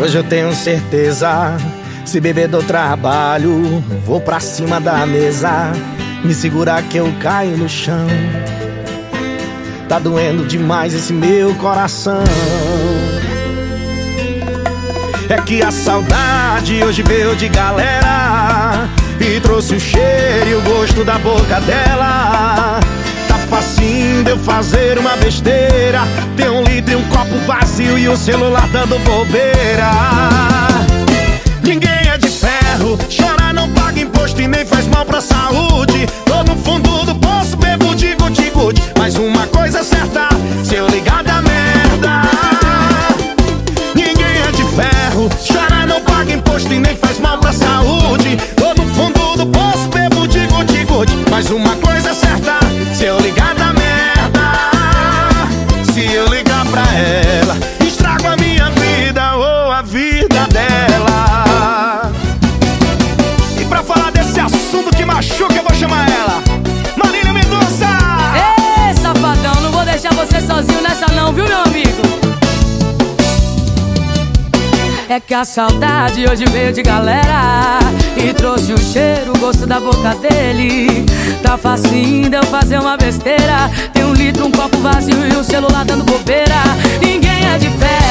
Hoje eu tenho certeza. Se beber do trabalho, vou pra cima da mesa. Me segura que eu caio no chão. Tá doendo demais esse meu coração. É que a saudade hoje veio de galera E trouxe o cheiro e o gosto da boca dela fazer uma besteira. Ter um litro e um copo vazio e o celular dando bobeira. Ninguém é de ferro, chorar não paga imposto e nem faz mal pra saúde. Tô no fundo do poço, bebo de guti-guti Mas uma coisa é certa, se eu ligar da imposto e nem faz mal pra saúde vida dela. E pra falar desse assunto que machuca, eu vou chamar ela. Marília Mendonça! Ê, safadão, não vou deixar você sozinho nessa não, viu, meu amigo? É que a saudade hoje veio de galera E trouxe o cheiro, o gosto da boca dele. Tá facinho de eu fazer uma besteira. Tem um litro, um copo vazio e o celular dando bobeira. Ninguém é de ferro,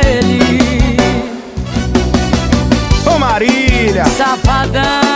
dele. Ô Marília, safadão.